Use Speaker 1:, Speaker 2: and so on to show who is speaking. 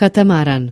Speaker 1: katamaran.